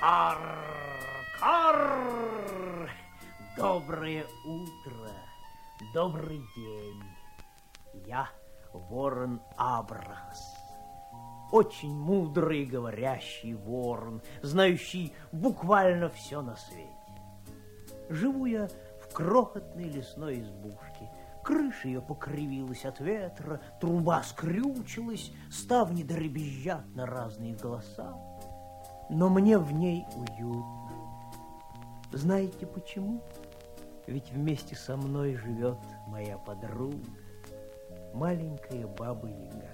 Кар, кар. Доброе утро, добрый день. Я ворон Абрахас. Очень мудрый говорящий ворон, знающий буквально все на свете. Живу я в крохотной лесной избушке. Крыша ее покривилась от ветра, труба скрючилась, ставни дребезжат на разные голоса. Но мне в ней уютно. Знаете почему? Ведь вместе со мной живет моя подруга, маленькая баба-яга.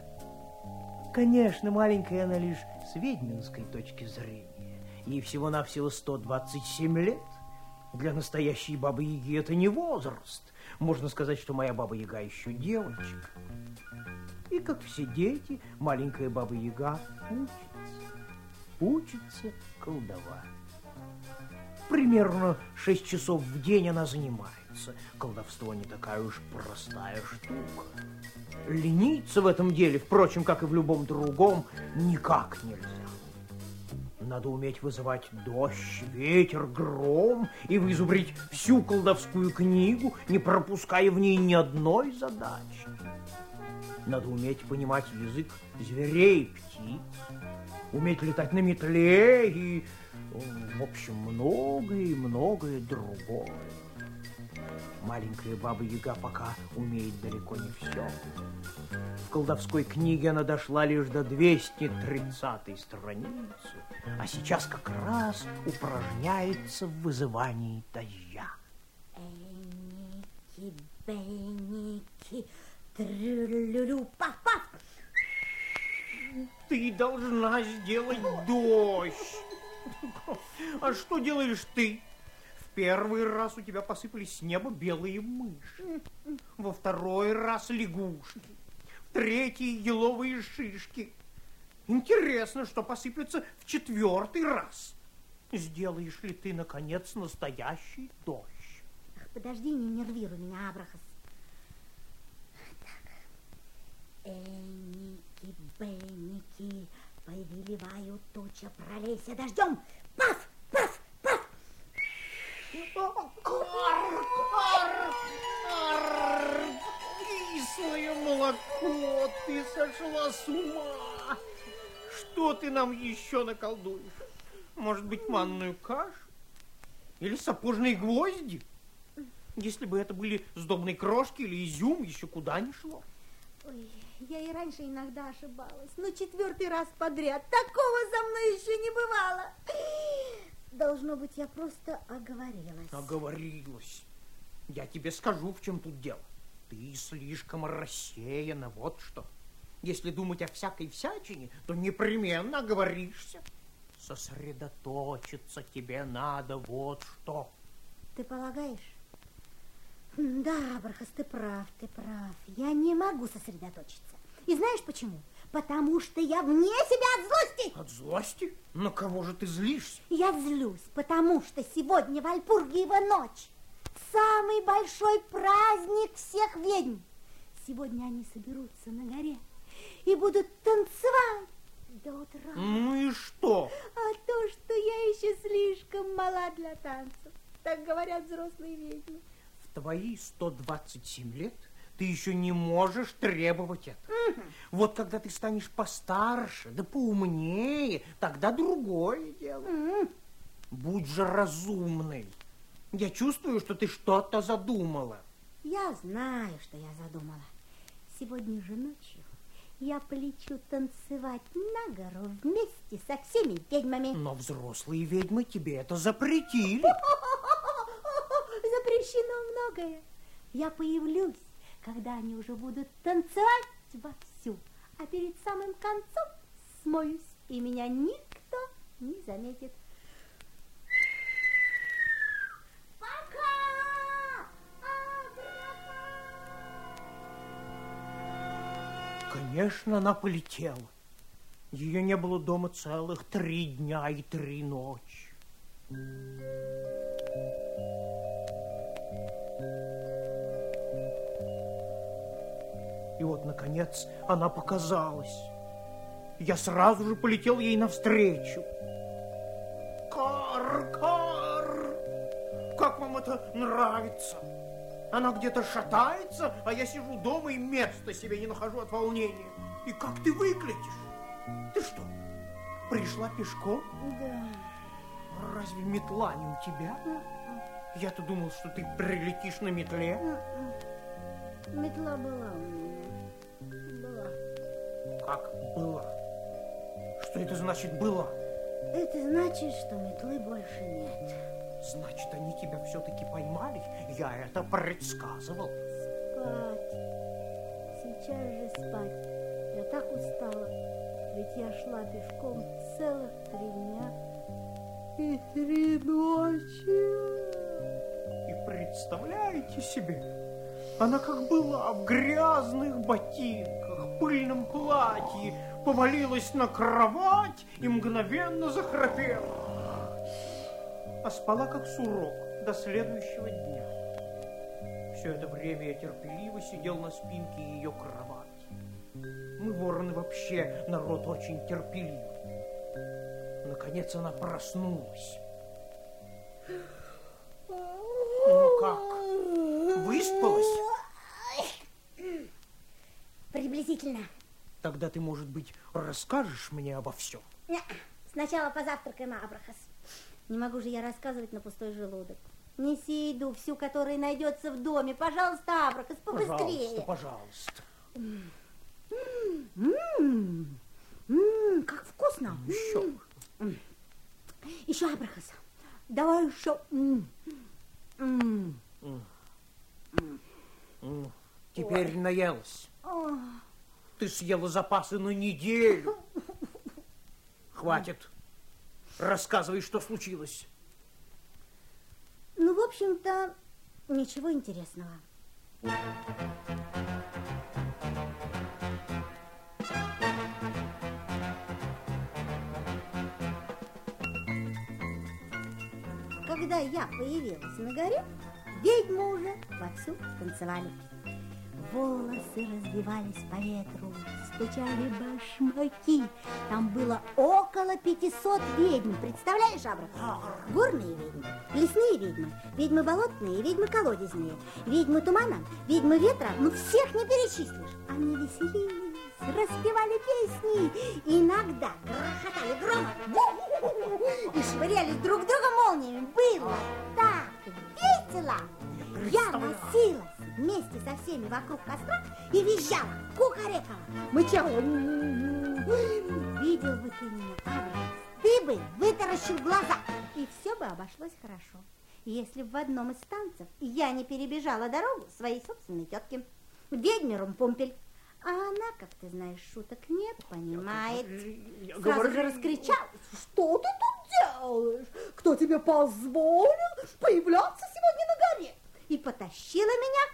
Конечно, маленькая она лишь с ведьминской точки зрения. Ей всего-навсего 127 лет. Для настоящей бабы-яги это не возраст. Можно сказать, что моя баба-яга еще девочка. И как все дети, маленькая баба-яга учится. Учится колдовать. Примерно 6 часов в день она занимается. Колдовство не такая уж простая штука. Лениться в этом деле, впрочем, как и в любом другом, никак нельзя. Надо уметь вызывать дождь, ветер, гром и вызубрить всю колдовскую книгу, не пропуская в ней ни одной задачи. Надо уметь понимать язык зверей, птиц, уметь летать на метле и в общем, многое и многое другое. Маленькая баба-яга пока умеет далеко не все. В колдовской книге она дошла лишь до 230 страницы, а сейчас как раз упражняется в вызывании дождя. Эники, беники, трю-лю-лю, пaf-пaf. Ты должна сделать дождь. А что делаешь ты? В первый раз у тебя посыпались с неба белые мыши. Во второй раз лягушки. В третий еловые шишки. Интересно, что посыплется в четвертый раз. Сделаешь ли ты, наконец, настоящий дождь? Ах, подожди, не нервируй меня, Абрахас. Так. Эники, беники, повелеваю туча, пролейся дождем. Паф, паф, паф. Кар, кар, кар, кислое молоко, ты сошла с ума. Что ты нам еще наколдуешь? Может быть, манную кашу? Или сапожные гвозди? Если бы это были сдобные крошки или изюм, еще куда ни шло. Ой, я и раньше иногда ошибалась, но четвертый раз подряд. Такого со мной еще не бывало. Должно быть, я просто оговорилась. Оговорилась. Я тебе скажу, в чем тут дело. Ты слишком рассеяна, вот что. Если думать о всякой всячине, то непременно оговоришься. Сосредоточиться тебе надо, вот что. Ты полагаешь? Да, Бархас, ты прав, ты прав. Я не могу сосредоточиться. И знаешь почему? Потому что я вне себя от злости. От злости? На кого же ты злишься? Я злюсь, потому что сегодня Вальпургиева ночь. Самый большой праздник всех ведьм. Сегодня они соберутся на горе и будут танцевать до утра. Ну и что? А то, что я еще слишком мала для танцев. Так говорят взрослые ведьмы. В твои 127 лет ты еще не можешь требовать это. Угу. Вот когда ты станешь постарше, да поумнее, тогда другое дело. Угу. Будь же разумной. Я чувствую, что ты что-то задумала. Я знаю, что я задумала. Сегодня же ночью я полечу танцевать на гору вместе со всеми ведьмами. Но взрослые ведьмы тебе это запретили. Запрещено многое. Я появлюсь когда они уже будут танцевать вовсю, а перед самым концом смоюсь, и меня никто не заметит. Пока! Конечно, она полетела. Ее не было дома целых три дня и три ночи. И вот, наконец, она показалась. Я сразу же полетел ей навстречу. Кар, как вам это нравится? Она где-то шатается, а я сижу дома и места себе не нахожу от волнения. И как ты выглядишь? Ты что, пришла пешком? Да. Разве метла не у тебя? Я-то думал, что ты прилетишь на метле. Метла была у меня. Как была? Что это значит была? Это значит, что метлы больше нет. Значит, они тебя все-таки поймали? Я это предсказывал. Спать. Сейчас же спать. Я так устала. Ведь я шла пешком целых три дня и три ночи. И представляете себе, она как была в грязных ботинках, пыльном платье, повалилась на кровать и мгновенно захрапела. А спала как сурок до следующего дня. Все это время я терпеливо сидел на спинке ее кровати. Мы, вороны, вообще народ очень терпеливый. Наконец она проснулась. Приблизительно. Тогда ты, может быть, расскажешь мне обо всем? Не, Сначала позавтракаем, Абрахас. Не могу же я рассказывать на пустой желудок. Неси еду, всю, которая найдется в доме. Пожалуйста, Абрахас, побыстрее. Пожалуйста, пожалуйста. Как вкусно. Еще. Еще, Абрахас. Давай еще. Теперь наелась. Ты съела запасы на неделю. Хватит. Рассказывай, что случилось. Ну, в общем-то, ничего интересного. Когда я появилась на горе, ведьмы уже вовсю танцевали. Волосы разбивались по ветру, стучали башмаки. Там было около 500 ведьм. Представляешь, Абра? Горные ведьмы, лесные ведьмы, ведьмы болотные, ведьмы колодезные, ведьмы тумана, ведьмы ветра. Ну, всех не перечислишь. Они веселились, распевали песни, иногда грохотали громом и швырялись друг друга молниями. Было так весело. Я носилась вместе со всеми вокруг костра и визжала, кукарекала, мычала. Видел бы ты меня, Абрис, ты бы вытаращил глаза, и все бы обошлось хорошо. Если бы в одном из танцев я не перебежала дорогу своей собственной тетки, ведьме Румпумпель, а она, как ты знаешь, шуток не понимает. Я Сразу говорю- же раскричал, что ты тут делаешь? Кто тебе позволил появляться сегодня на горе? И потащила меня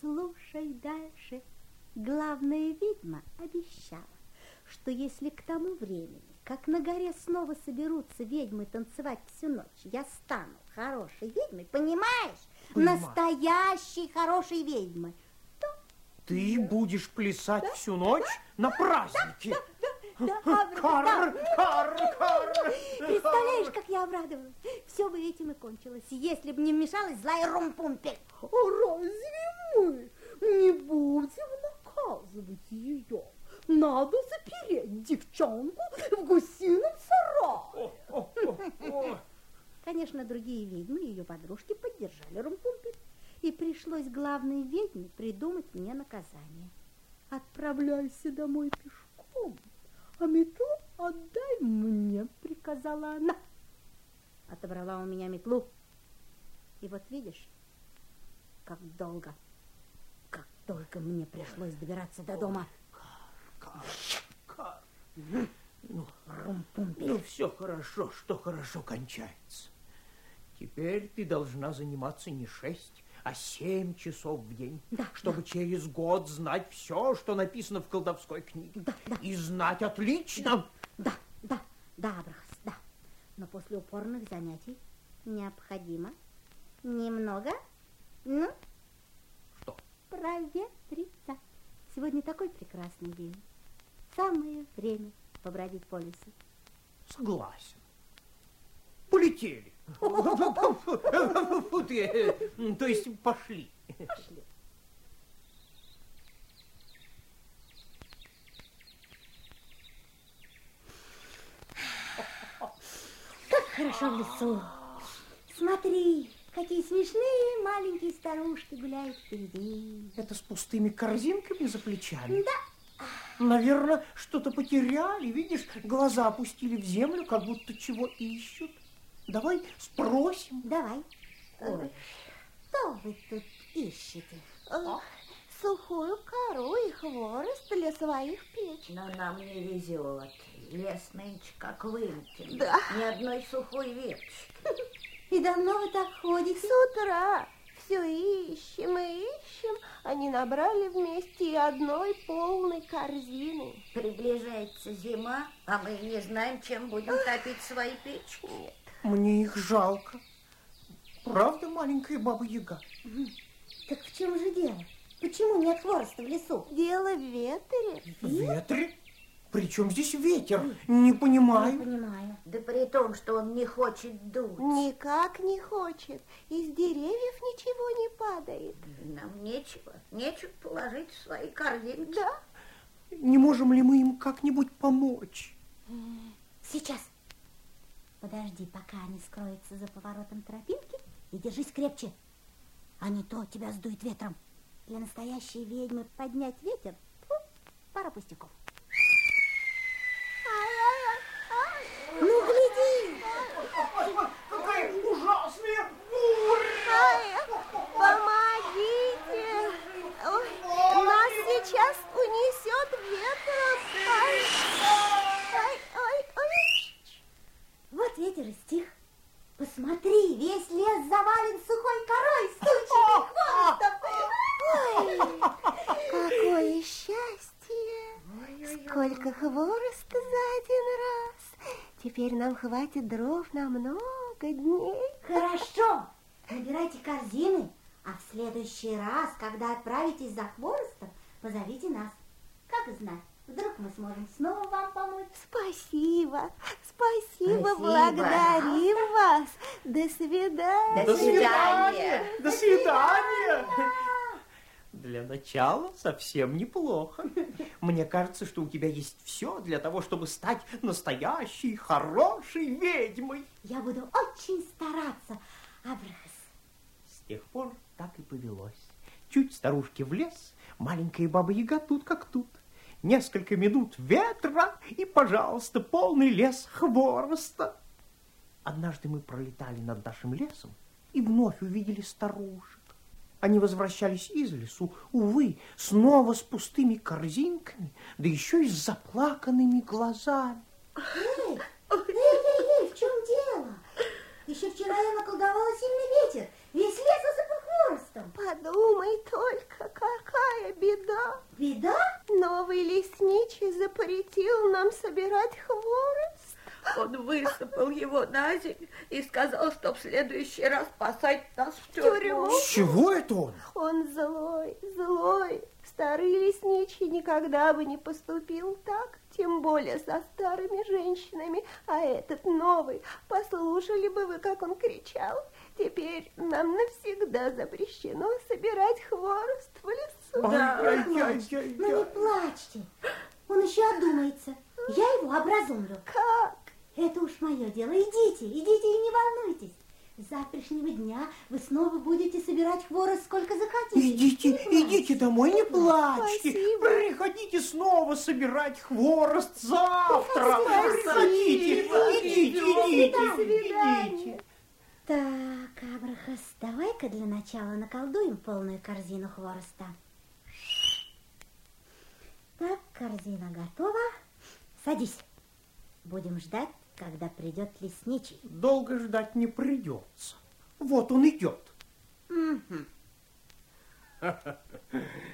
Слушай дальше. Главная ведьма обещала, что если к тому времени, как на горе снова соберутся ведьмы танцевать всю ночь, я стану хорошей ведьмой, понимаешь? Понимаю. Настоящей хорошей ведьмой. То Ты будешь плясать всю ночь на празднике. да, Кар, да. кар, кар. Представляешь, как я обрадовалась. Все бы этим и кончилось, если бы не вмешалась злая Румпумпель. Разве мы не будем наказывать ее? Надо запереть девчонку в гусином сарае. О, о, о. Конечно, другие ведьмы и ее подружки поддержали Румпумпель. И пришлось главной ведьме придумать мне наказание. Отправляйся домой пешком, а метлу отдай мне, приказала она. Отобрала у меня метлу. И вот видишь, как долго, как долго мне пришлось добираться до дома. Кар, кар. Ну, ну, все хорошо, что хорошо кончается. Теперь ты должна заниматься не шесть, а семь часов в день, Да, чтобы через год знать все, что написано в колдовской книге. Да, да. И знать отлично. Да, да, да, Абрахас, да. Но после упорных занятий необходимо немного, ну, Что? проветриться. Сегодня такой прекрасный день. Самое время побродить по лесу. Согласен. Полетели. Ты, То есть пошли. Пошли. Как хорошо в лесу. Смотри, какие смешные маленькие старушки гуляют впереди. Это с пустыми корзинками за плечами? Да, Наверное, что-то потеряли. Видишь, глаза опустили в землю, как будто чего ищут. Давай спросим. давай. Ой, что вы тут ищете? Сухую кору и хворост для своих печ. Но нам не везет. Лес нынче как вымкин. Да. Ни одной сухой веточки. И давно вы так ходите? С утра все ищем и ищем, они набрали вместе и одной полной корзины. Приближается зима, а мы не знаем, чем будем топить свои печки. Нет, Мне их жалко. Правда, маленькая баба Яга? Так в чем же дело? Почему нет хвороста в лесу? дело в ветре. В ветре? Причем здесь ветер? Не Не понимаю. понимаю. Да при том, что он не хочет дуть. Никак не хочет, из деревьев ничего не падает. Нам нечего, нечего положить в свои корзинки. Да, Не можем ли мы им как-нибудь помочь? Сейчас. Подожди, пока они скроются за поворотом тропинки, и держись крепче. А не то тебя сдует ветром. Для настоящей ведьмы поднять ветер – тьфу, пара пустяков. Ну, гляди! Какая ужасная буря! Помогите! Ой, нас сейчас унесет ветром. Ай, ай. Вот ветер и стих. Посмотри, весь лес завален сухой корой, сучьями, хвостом. Ой, Какое счастье! Сколько хвороста за один раз! Теперь нам хватит дров на много дней. Хорошо, набирайте корзины, а в следующий раз, когда отправитесь за хворостом, позовите нас. Как знать, вдруг мы сможем снова вам помочь. Спасибо, спасибо, Спасибо. благодарим вас. До свидания. До свидания. До свидания! Для начала совсем неплохо. Мне кажется, что у тебя есть все для того, чтобы стать настоящей, хорошей ведьмой. Я буду очень стараться, Абрахас. С тех пор так и повелось. Чуть старушки в лес, маленькая баба-яга тут как тут. Несколько минут ветра и, пожалуйста, полный лес хвороста. Однажды мы пролетали над нашим лесом и вновь увидели старушек. Они возвращались из лесу, увы, снова с пустыми корзинками, да еще и с заплаканными глазами. Эй, эй, эй, в чем дело? Еще вчера я наколдовала сильный ветер. Весь лес хворостом. Подумай только, какая беда. Беда? Новый лесничий запретил нам собирать хворост. Он высыпал его на землю и сказал, что в следующий раз посадит нас в Тюрьму? тюрьму. С чего это он? Он злой, злой. Старый лесничий никогда бы не поступил так, тем более со старыми женщинами. А этот новый, послушали бы вы, как он кричал. Теперь нам навсегда запрещено собирать хворост в лесу. Ай-яй-яй-яй-яй. Ну не плачьте. Он еще одумается. Я его образумлю. Как? Это уж мое дело. Идите, идите и не волнуйтесь. С завтрашнего дня вы снова будете собирать хворост сколько захотите. Идите, Не идите домой, не плачьте. Спасибо. Приходите снова собирать хворост завтра. Спасибо. Приходите, идите, идите, До свидания. идите. Так, Абрахас, давай-ка для начала наколдуем полную корзину хвороста. Так, корзина готова. Садись. Будем ждать, когда придет лесничий. Долго ждать не придется. Вот он идет.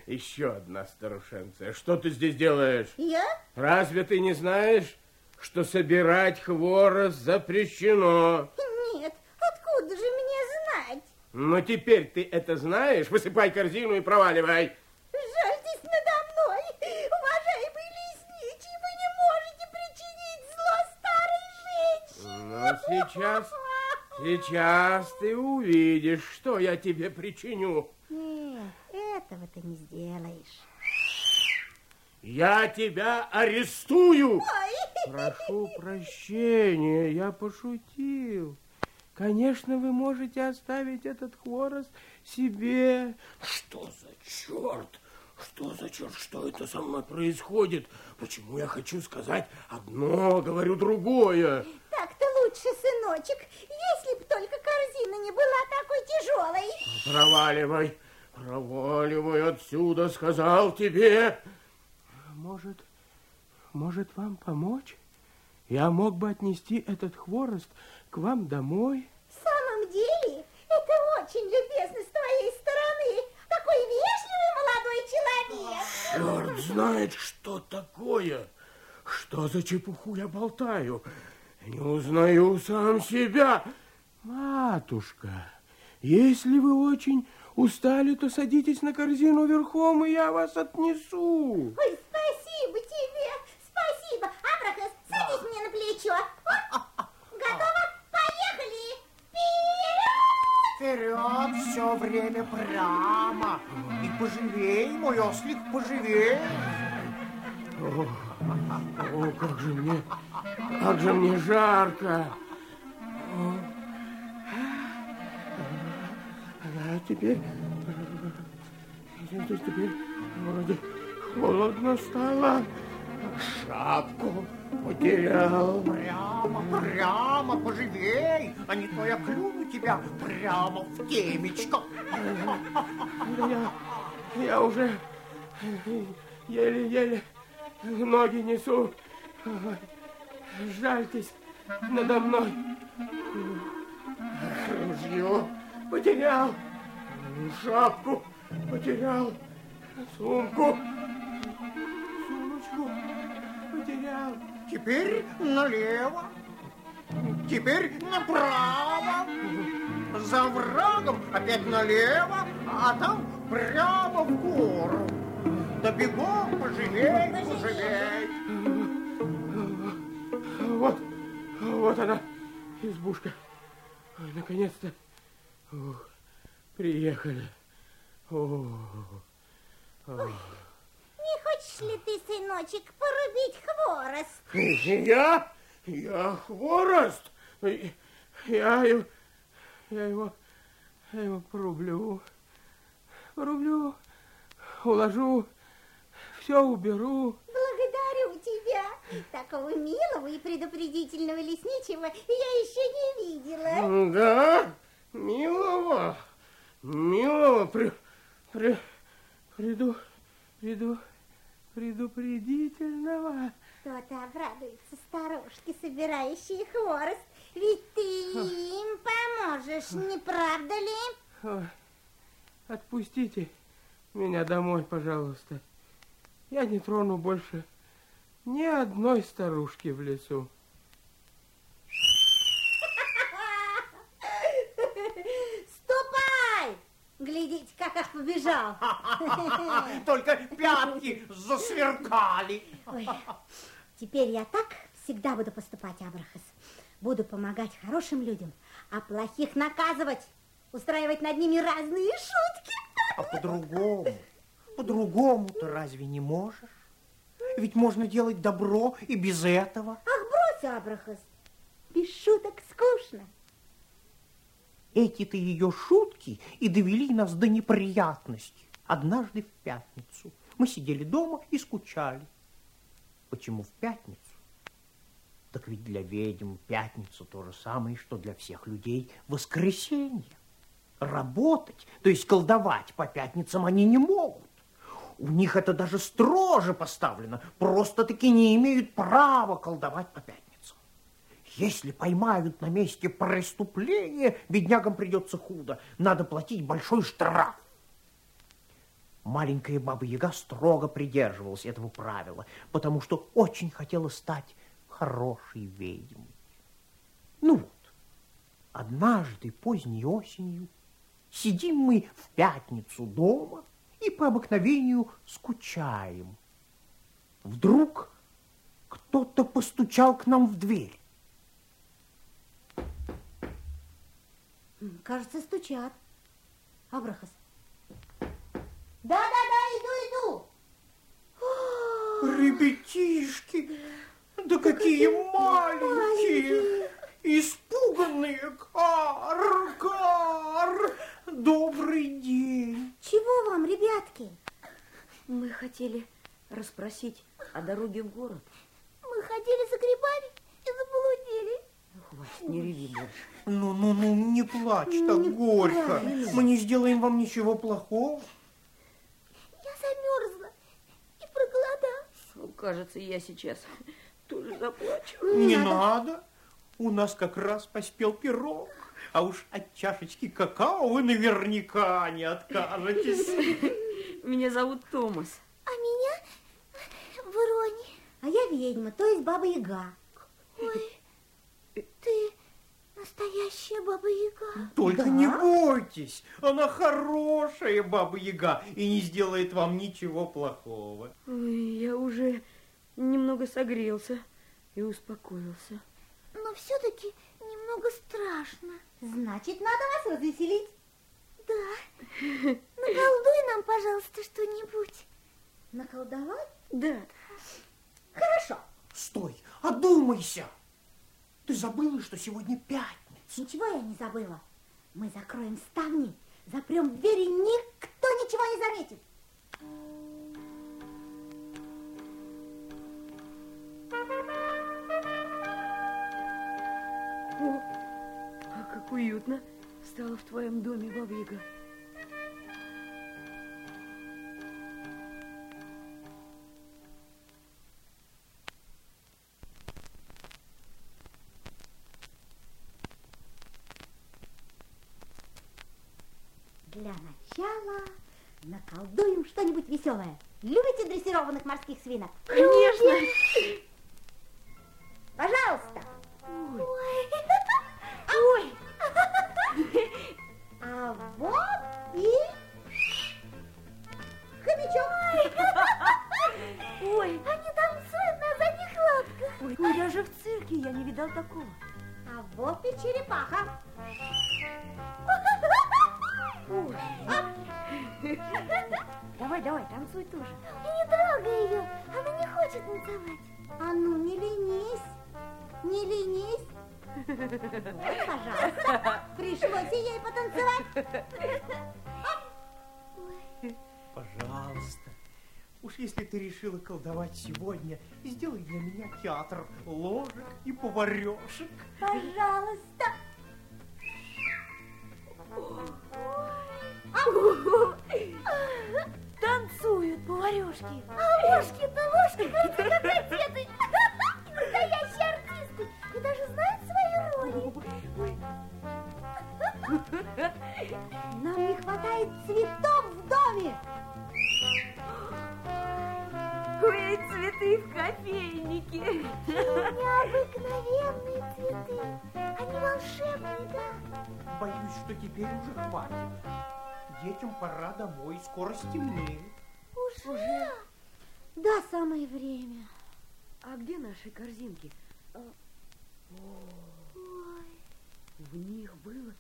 Еще одна старушенция. Что ты здесь делаешь? Я? Разве ты не знаешь, что собирать хворост запрещено? Нет, откуда же мне знать? Но теперь ты это знаешь? Высыпай корзину и проваливай. Жальтесь надо мной, уважаемый лесничий, вы не можете причинить зло старой женщине. Но сейчас, сейчас ты увидишь, что я тебе причиню. Нет, этого ты не сделаешь. Я тебя арестую. Ой, Прошу прощения, я пошутил. Конечно, вы можете оставить этот хворост себе. Что за черт? Что за черт? Что это со мной происходит? Почему я хочу сказать одно, говорю другое? так-то лучше, сыночек, если б только корзина не была такой тяжелой. Проваливай, проваливай отсюда, сказал тебе. Может, может вам помочь? Я мог бы отнести этот хворост к вам домой. В самом деле, это очень любезно с твоей стороны. Такой вежливый молодой человек. Черт знает, что такое. Что за чепуху я болтаю? Не узнаю сам себя. Матушка, если вы очень устали, то садитесь на корзину верхом, и я вас отнесу. Ой, спасибо тебе, спасибо. Абракас, садись мне на плечо. Вот, Вперед! Все время прямо. И поживей, мой ослик, поживей. О, как же мне, как же мне жарко. О. А теперь, теперь вроде холодно стало. Шапку потерял. Прямо, прямо, поживей, а не то я клюну тебя прямо в темечко. Я, я уже еле-еле ноги несу. Жальтесь надо мной. Ружье потерял, шапку потерял, сумку, Теперь налево, теперь направо. За врагом опять налево, а там прямо в гору. Да бегом, поживей, поживей. Вот, вот она, избушка. Наконец-то приехали. О, Не хочешь ли ты, сыночек, порубить хворост? Я? Я хворост? Я, его- я его, я его порублю. Порублю, уложу, все уберу. Благодарю тебя. Такого милого и предупредительного лесничего я еще не видела. Да, милого, милого, при, при, приду, приду, предупредительного. Кто-то обрадуется старушке, собирающей хворост. Ведь ты им поможешь, не правда ли? Ой, отпустите меня домой, пожалуйста. Я не трону больше ни одной старушки в лесу. Глядите, как ах побежал. Только пятки засверкали. Ой, теперь я так всегда буду поступать, Абрахас. Буду помогать хорошим людям, а плохих наказывать, устраивать над ними разные шутки. А по-другому, по-другому-то разве не можешь? Ведь можно делать добро и без этого. Ах, брось, Абрахас, без шуток скучно. Эти-то ее шутки и довели нас до неприятностей. Однажды в пятницу мы сидели дома и скучали. Почему в пятницу? Так ведь для ведьм пятница то же самое, что для всех людей воскресенье. Работать, то есть колдовать по пятницам они не могут. У них это даже строже поставлено. Просто-таки не имеют права колдовать по пятницам. Если поймают на месте преступления, беднягам придется худо. Надо платить большой штраф. Маленькая баба-яга строго придерживалась этого правила, потому что очень хотела стать хорошей ведьмой. Ну вот, однажды поздней осенью сидим мы в пятницу дома и по обыкновению скучаем. Вдруг кто-то постучал к нам в дверь. Кажется, стучат. Абрахас. Да-да-да, иду, иду. Ребятишки, да какие маленькие, испуганные. Кар, кар, добрый день. Чего вам, ребятки? Мы хотели расспросить о дороге в город. Мы ходили за грибами. Хватит, не реви больше. Ну-ну-ну, не плачь так горько. Мы не сделаем вам ничего плохого. Я замерзла и проголодалась. Ну, кажется, я сейчас тоже заплачу. Не надо. У нас как раз поспел пирог. А уж от чашечки какао вы наверняка не откажетесь. Меня зовут Томас. А меня Врони. А я ведьма, то есть Баба-Яга. Ой, ты настоящая Баба-Яга. Только Да? не бойтесь, она хорошая баба-яга и не сделает вам ничего плохого. Ой, я уже немного согрелся и успокоился. Но все-таки немного страшно. Значит, надо вас развеселить. Да. Наколдуй нам, пожалуйста, что-нибудь. Наколдовать? Да, Хорошо. Стой, одумайся. Ты забыла, что сегодня пятница? Ничего я не забыла. Мы закроем ставни, запрем двери, никто ничего не заметит. О, а как уютно стало в твоем доме, Бабьяга. Для начала наколдуем что-нибудь веселое. Любите дрессированных морских свинок? Конечно! Театр ложек и поварешек. Пожалуйста. Ой, цветы в кофейнике. Необыкновенные цветы. Они волшебные, да. Боюсь, что теперь уже хватит. Детям пора домой, скоро стемнеет. Уже? Да, самое время. А где наши корзинки? А, Ой, В них было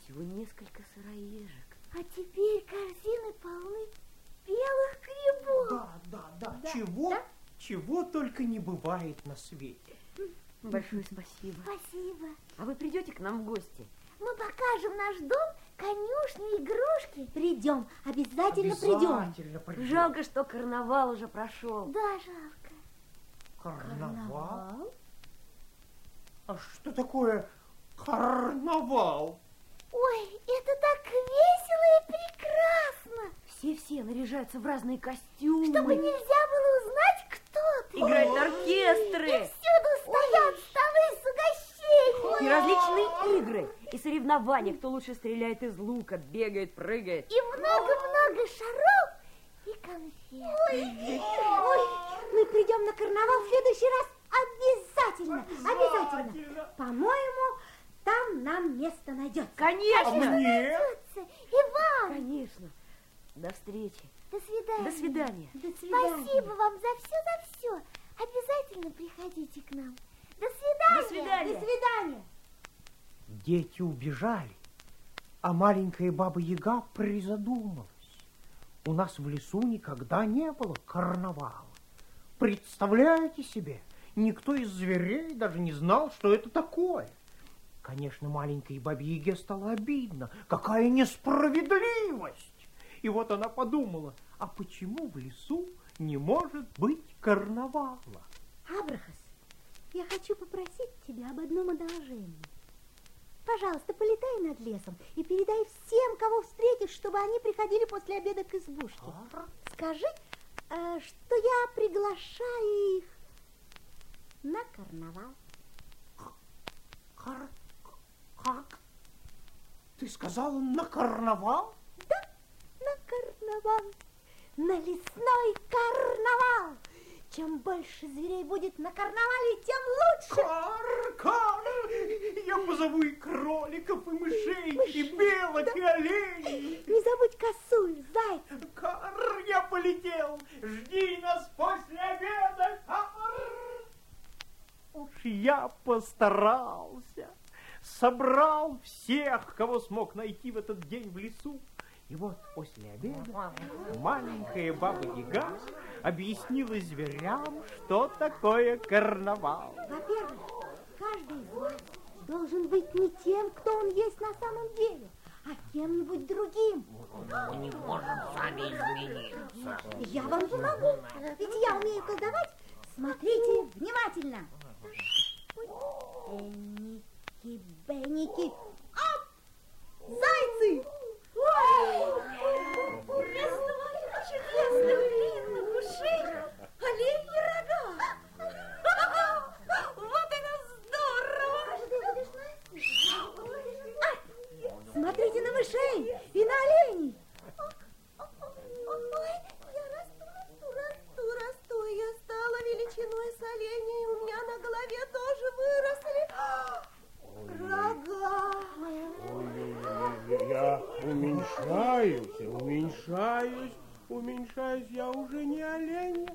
всего несколько сыроежек. а теперь корзины полны белых грибов. Да, да, да, чего, чего только не бывает на свете. Большое спасибо. Спасибо. А вы придете к нам в гости? Мы покажем наш дом, конюшню, игрушки. Придем, обязательно, придем. Обязательно придем. Жалко, что карнавал уже прошел. Да, жалко. Карнавал? А что такое карнавал? Ой, это так весело и прекрасно, Все-все наряжаются в разные костюмы. чтобы нельзя было узнать, кто ты. Играют И оркестры. всюду стоят столы с соревнования, кто лучше стреляет из лука, бегает, прыгает. И много-много шаров и конфет. Ой, ой, мы придем на карнавал в следующий раз обязательно, обязательно. По-моему, там нам место найдется. Конечно! Мне? Иван! Конечно. До встречи. До свидания. До свидания. До свидания. Спасибо вам за все, за все. Обязательно приходите к нам. До свидания. До свидания. До свидания. Дети убежали, а маленькая баба Яга призадумалась. У нас в лесу никогда не было карнавала. Представляете себе, никто из зверей даже не знал, что это такое. Конечно, маленькой бабе Яге стало обидно. Какая несправедливость! И вот она подумала, а почему в лесу не может быть карнавала? Абрахас, я хочу попросить тебя об одном одолжении. Пожалуйста, полетай над лесом и передай всем, кого встретишь, чтобы они приходили после обеда к избушке. Скажи, э, что я приглашаю их на карнавал. Кар... Как? Ты сказала на карнавал? Да, карнавал, на лесной карнавал. Чем больше зверей будет на карнавале, тем лучше. Кар, кар, я позову и кроликов, и мышей, и белок, и оленей. Не забудь косуль, зайца. Кар, я полетел, жди нас после обеда, кар. Уж я постарался, собрал всех, кого смог найти в этот день в лесу. И вот после обеда маленькая баба Яга объяснила зверям, что такое карнавал. Во-первых, каждый из вас должен быть не тем, кто он есть на самом деле, а кем-нибудь другим. Мы не можем сами измениться. Я вам помогу, ведь я умею колдовать. Смотрите внимательно. Энники, Бенники, оп! Зайцы! Величиной с оленей, у меня на голове тоже выросли рога. Я уменьшаюсь, уменьшаюсь, уменьшаюсь. Я уже не олень.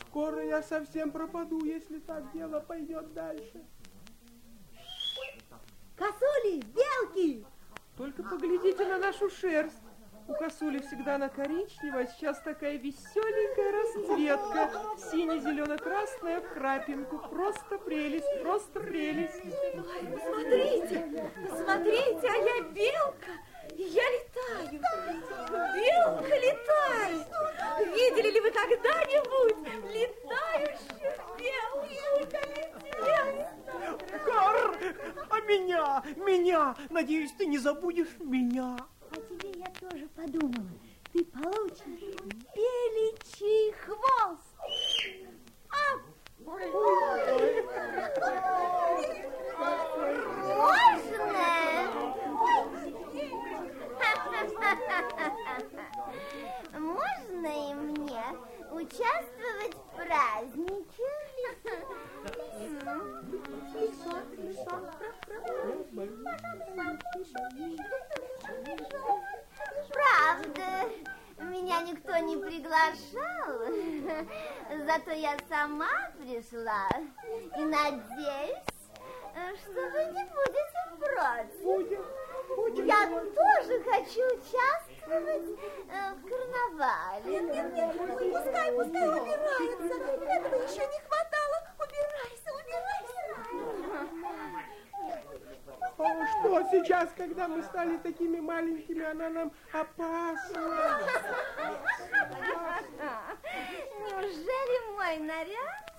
Скоро я совсем пропаду, если так дело пойдет дальше. Косули, белки! Только поглядите на нашу шерсть. У косули всегда она коричневая, а сейчас такая веселенькая расцветка. Сине-зелено-красная в крапинку. Просто прелесть, просто прелесть. Смотрите, смотрите, а я белка, и я летаю. Белка летает. Видели ли вы когда-нибудь летающих белка летает? Кар, а меня, меня, надеюсь, ты не забудешь меня. А тебе я тоже подумала. Ты получишь беличий хвост. Ап! Можно и мне участвовать в празднике? Правда, меня никто не приглашал, зато я сама пришла и надеюсь, что вы не будете против. Я тоже хочу участвовать э, в карнавале. Нет, нет, пускай, пускай убирается. Этого еще не хватало. Убирайся, убирайся. О, что сейчас, когда мы стали такими маленькими, она нам опасна. Неужели мой наряд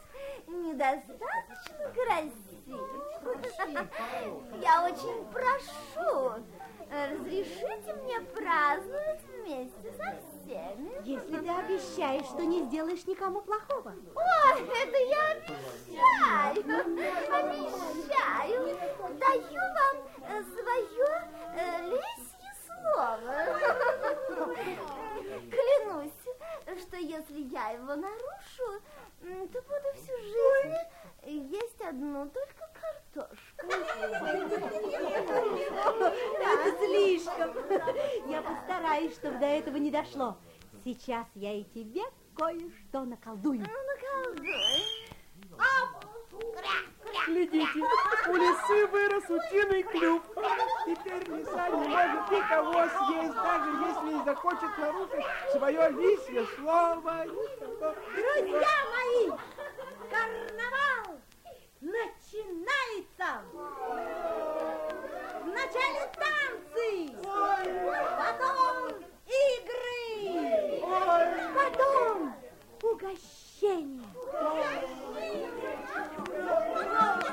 недостаточно красив? Я очень прошу, разрешите мне праздновать вместе со всеми. Если ты обещаешь, что не сделаешь никому плохого. Ой, это я обещаю, обещаю. Даю вам свое э, лисье слово. Клянусь, что если я его нарушу, то буду всю жизнь есть одну только картошку. Это слишком. Я постараюсь, чтобы до этого не дошло. Сейчас я и тебе кое-что наколдую. Наколдуй. Глядите, у лисы вырос утиный клюв. Теперь лиса не может никого съесть, даже если и захочет нарушить свое лисье слово. Друзья мои, карнавал начинается! Вначале танцы, потом игры, потом угощение. Это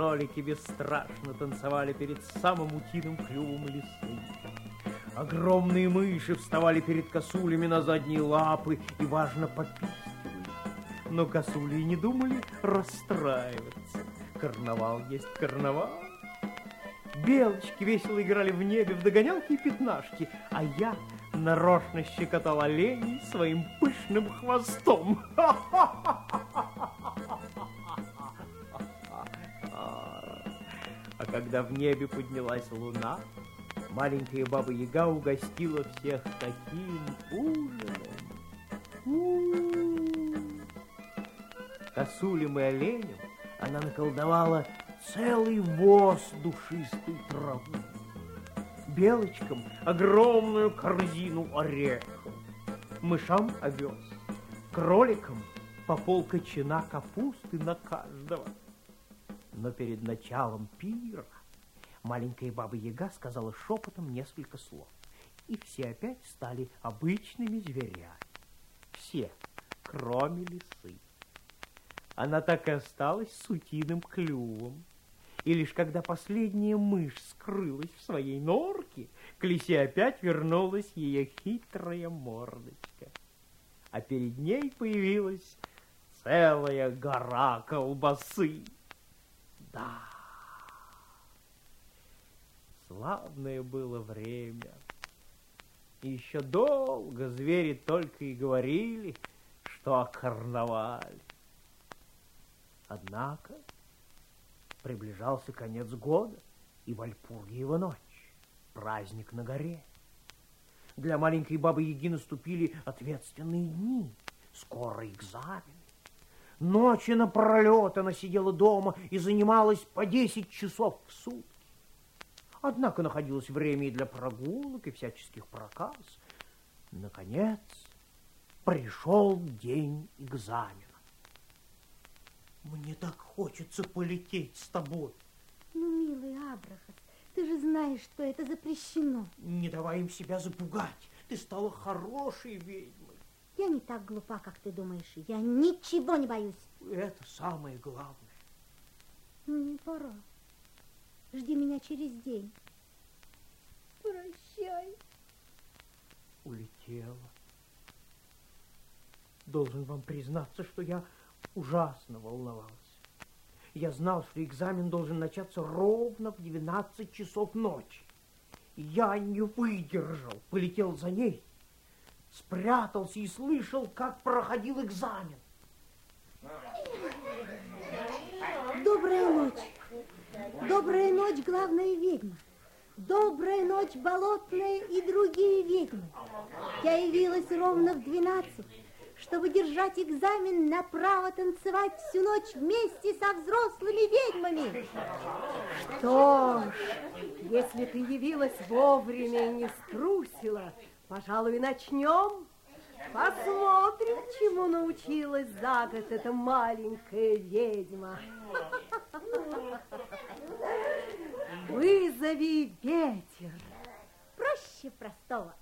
Кролики бесстрашно танцевали перед самым утиным клювом лисы. Огромные мыши вставали перед косулями на задние лапы и важно попискивали. Но косули и не думали расстраиваться. Карнавал есть карнавал. Белочки весело играли в небе в догонялки и пятнашки, а я нарочно щекотал оленей своим пышным хвостом. А когда в небе поднялась луна, маленькая баба Яга угостила всех таким ужином. У-у-у. Косулем и оленем она наколдовала целый воз душистой травы. Белочкам огромную корзину орехов, мышам овес, кроликам по пол кочана капусты на каждого. Но перед началом пира маленькая баба Яга сказала шепотом несколько слов, и все опять стали обычными зверями. Все, кроме лисы. Она так и осталась с утиным клювом. И лишь когда последняя мышь скрылась в своей норке, к лисе опять вернулась ее хитрая мордочка. А перед ней появилась целая гора колбасы. Да, славное было время. И еще долго звери только и говорили, что о карнавале. Однако приближался конец года и Вальпургиева ночь, праздник на горе. Для маленькой бабы Яги наступили ответственные дни, скоро экзамены. Ночи напролет она сидела дома и занималась по 10 часов в сутки. Однако находилось время и для прогулок, и всяческих проказ. Наконец, пришел день экзамена. Мне так хочется полететь с тобой. Ну, милый Абрахас, ты же знаешь, что это запрещено. Не давай им себя запугать. Ты стала хорошей ведьмой. Я не так глупа, как ты думаешь. Я ничего не боюсь. Это самое главное. Ну, не пора. Жди меня через день. Прощай. Улетела. Должен вам признаться, что я ужасно волновался. Я знал, что экзамен должен начаться ровно в 12 часов ночи. Я не выдержал, полетел за ней, спрятался и слышал, как проходил экзамен. Добрая ночь. Добрая ночь, главная ведьма. Добрая ночь, болотная и другие ведьмы. Я явилась ровно в 12, чтобы держать экзамен на право танцевать всю ночь вместе со взрослыми ведьмами. Что ж, если ты явилась вовремя и не струсила, пожалуй, начнем. Посмотрим, чему научилась за год эта маленькая ведьма. Вызови ветер. Проще простого.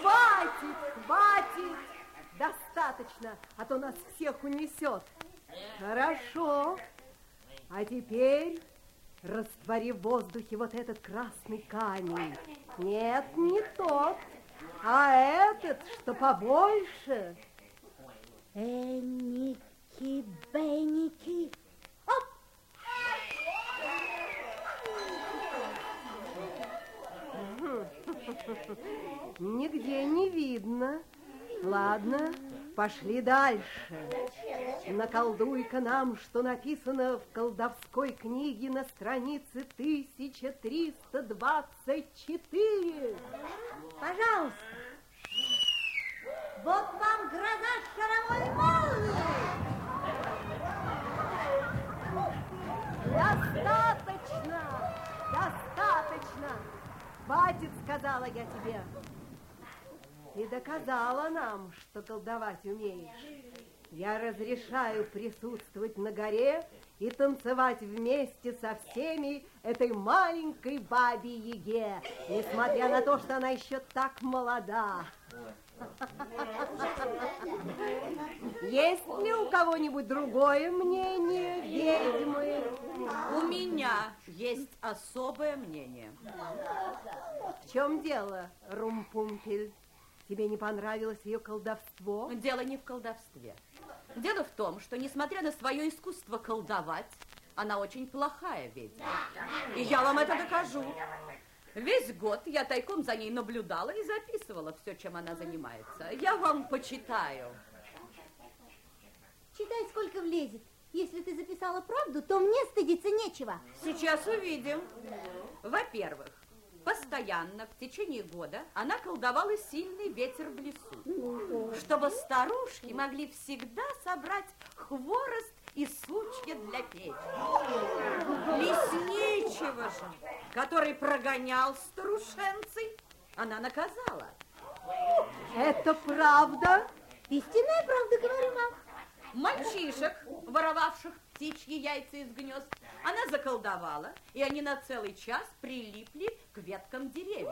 Хватит, хватит, достаточно, а то нас всех унесет. Хорошо. А теперь раствори в воздухе вот этот красный камень. Нет, не тот, а этот, что побольше. Эники, Беники. Оп! Нигде не видно. Ладно, пошли дальше. Наколдуй-ка нам, что написано в колдовской книге на странице 1324. Пожалуйста. Вот вам гроза шаровой молнии. Достаточно! Достаточно! Хватит, сказала я тебе. Ты доказала нам, что колдовать умеешь. Я разрешаю присутствовать на горе и танцевать вместе со всеми этой маленькой бабе Еге, несмотря на то, что она еще так молода. Есть ли у кого-нибудь другое мнение, ведьмы? У меня есть особое мнение. В чем дело, Румпумпель? Тебе не понравилось ее колдовство? Дело не в колдовстве. Дело в том, что, несмотря на свое искусство колдовать, она очень плохая ведьма. И я вам это докажу. Весь год я тайком за ней наблюдала и записывала все, чем она занимается. Я вам почитаю. Читай, сколько влезет. Если ты записала правду, то мне стыдиться нечего. Сейчас увидим. Во-первых, постоянно в течение года она колдовала сильный ветер в лесу, чтобы старушки могли всегда собрать хворост и сучья для печи. Лесничего же, который прогонял старушенцей, она наказала. Это правда? Истинная правда, говорю вам. Мальчишек, воровавших птичьи яйца из гнезд, она заколдовала, и они на целый час прилипли к веткам деревьев.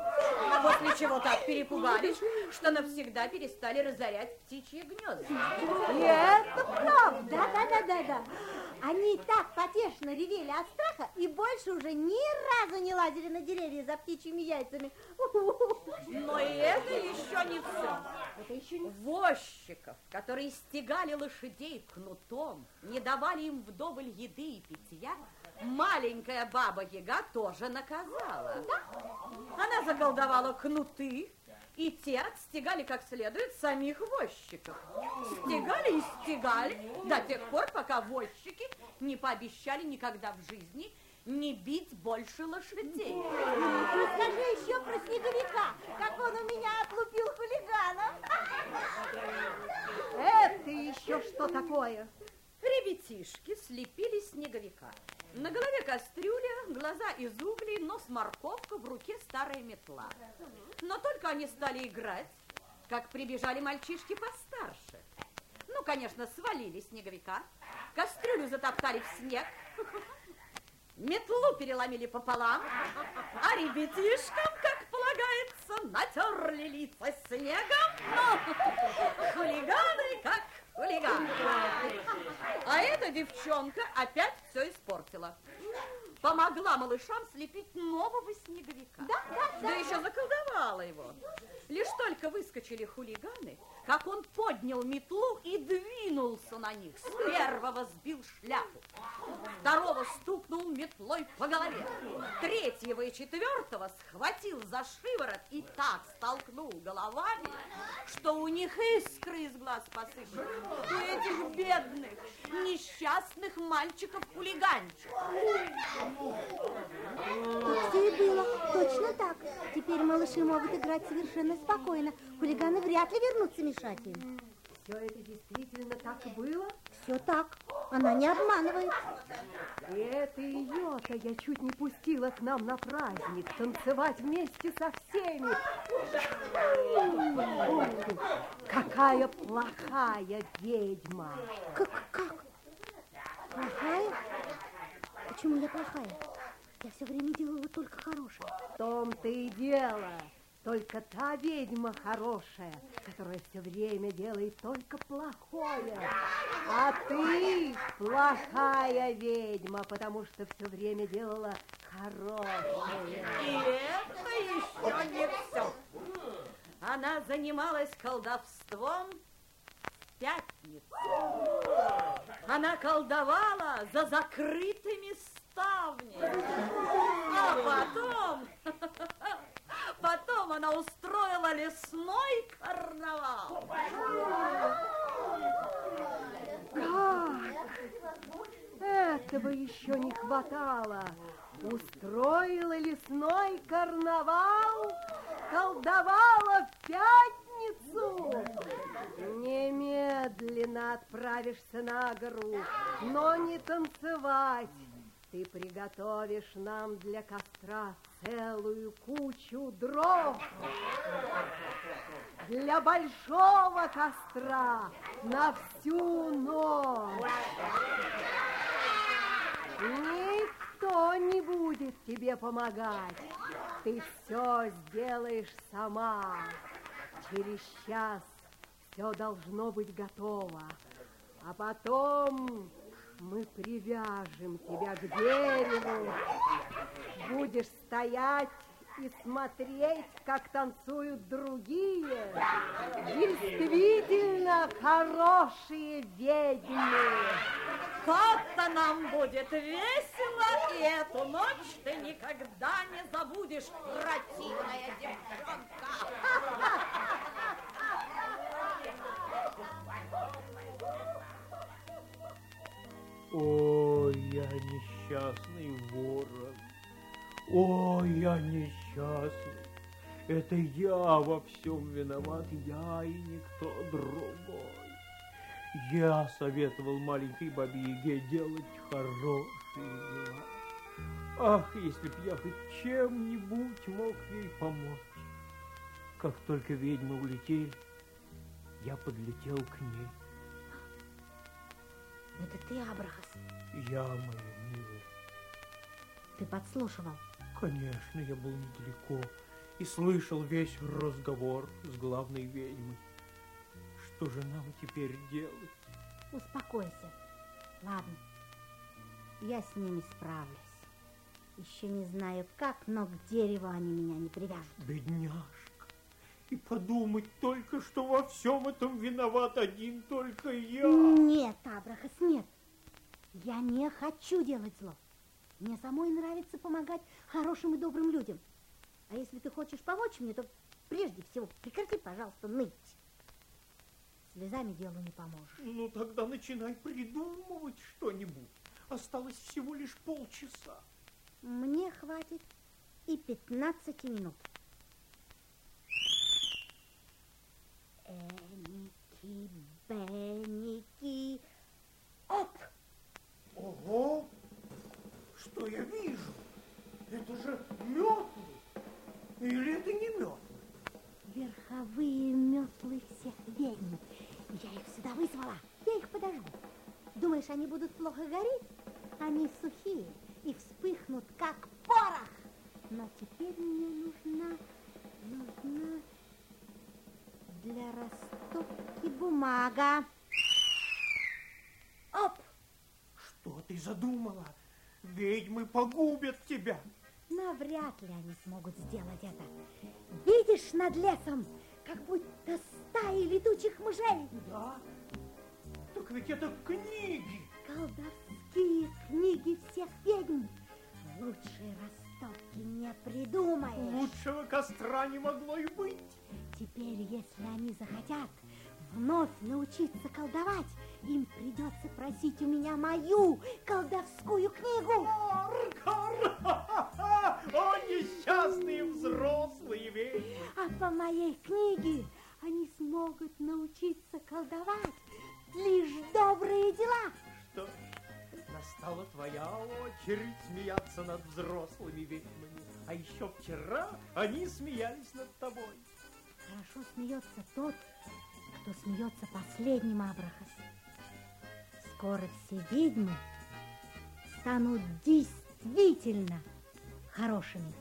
После чего так перепугались, что навсегда перестали разорять птичьи гнезда. И это правда? Да, да, да, да, да. Они так потешно ревели от страха и больше уже ни разу не лазили на деревья за птичьими яйцами. Но и это еще не все. Это еще не Возчиков, которые стегали лошадей кнутом, не давали им вдоволь еды и питья, маленькая баба Яга тоже наказала. Она заколдовала кнуты, и те отстегали как следует самих возчиков. Стегали и стегали до тех пор, пока возчики не пообещали никогда в жизни не бить больше лошадей. Расскажи еще про снеговика, как он у меня отлупил хулигана. Это еще что такое? Ребятишки слепили снеговика. На голове кастрюля, глаза из углей, нос морковка, в руке старая метла. Но только они стали играть, как прибежали мальчишки постарше. Ну, конечно, свалили снеговика, кастрюлю затоптали в снег, метлу переломили пополам, а ребятишкам, как полагается, натерли лица снегом. Ну, хулиганы как хулиганы. А эта девчонка опять все испортила. Помогла малышам слепить нового снеговика. Да, да, Да еще заколдовала его. Лишь только выскочили хулиганы, как он поднял метлу и двинулся на них. С первого сбил шляпу, второго стукнул метлой по голове, третьего и четвертого схватил за шиворот и так столкнул головами, что у них искры из глаз посыпались. У этих бедных, несчастных мальчиков-хулиганчиков. И было. Теперь малыши могут играть совершенно спокойно. Хулиганы вряд ли вернутся мешать им. Все это действительно так и было? Все так. Она не обманывает. И это ее-то я чуть не пустила к нам на праздник, танцевать вместе со всеми. Какая плохая ведьма. Как? Как? Плохая? Почему я плохая? Я все время делала только хорошее. В том-то и дело. только та ведьма хорошая, которая все время делает только плохое. А ты плохая ведьма, потому что все время делала хорошее. И это еще не все. Она занималась колдовством в пятницу. Она колдовала за закрытыми ставнями. А потом Потом она устроила лесной карнавал. Как? Этого еще не хватало. Устроила лесной карнавал, колдовала в пятницу. Немедленно отправишься на гору, но не танцевать. Ты приготовишь нам для костра целую кучу дров. Для большого костра на всю ночь. Никто не будет тебе помогать. Ты все сделаешь сама. Через час все должно быть готово. А потом мы привяжем тебя к дереву. Будешь стоять и смотреть, как танцуют другие. Действительно хорошие ведьмы. Как-то нам будет весело, и эту ночь ты никогда не забудешь, противная девчонка. Ой, я несчастный ворон. Ой, я несчастный. Это я во всем виноват, я и никто другой. Я советовал маленькой бабе делать хорошие дела. Ах, если б я хоть чем-нибудь мог ей помочь. Как только ведьмы улетели, я подлетел к ней. Это ты, Абрахас? Я, моя милая. Ты подслушивал? Конечно, я был недалеко и слышал весь разговор с главной ведьмой. Что же нам теперь делать? Успокойся. Ладно, я с ними справлюсь. Еще не знаю как, но к дереву они меня не привяжут. Бедняжка. И подумать только, что во всем этом виноват один только я. Нет, Абрахас, нет. Я не хочу делать зло. Мне самой нравится помогать хорошим и добрым людям. А если ты хочешь помочь мне, то прежде всего прекрати, пожалуйста, ныть. Слезами делу не поможешь. Ну, тогда начинай придумывать что-нибудь. Осталось всего лишь полчаса. Мне хватит и 15 минут. Эники, Беники, оп! Ого! Что я вижу? Это же метлы. Или это не метлы? Верховые метлы всех ведьм. Я их сюда вызвала. Я их подожгу. Думаешь, они будут плохо гореть? Они сухие и вспыхнут, как порох. Но теперь мне нужна, нужна для растопки бумага. Оп! Что ты задумала? Ведьмы погубят тебя. Навряд ли они смогут сделать это. Видишь над лесом, как будто стаи летучих мышей? Да. Так ведь это книги. Колдовские книги всех ведьм. Лучшей растопки не придумаешь. Лучшего костра не могло и быть. Теперь, если они захотят вновь научиться колдовать, им придется просить у меня мою колдовскую книгу. О, несчастные взрослые ведьмы! А по моей книге они смогут научиться колдовать лишь добрые дела. Что настала твоя очередь смеяться над взрослыми ведьмами. А еще вчера они смеялись над тобой. Хорошо смеется тот, кто смеется последним, Абрахас. Скоро все ведьмы станут действительно хорошими.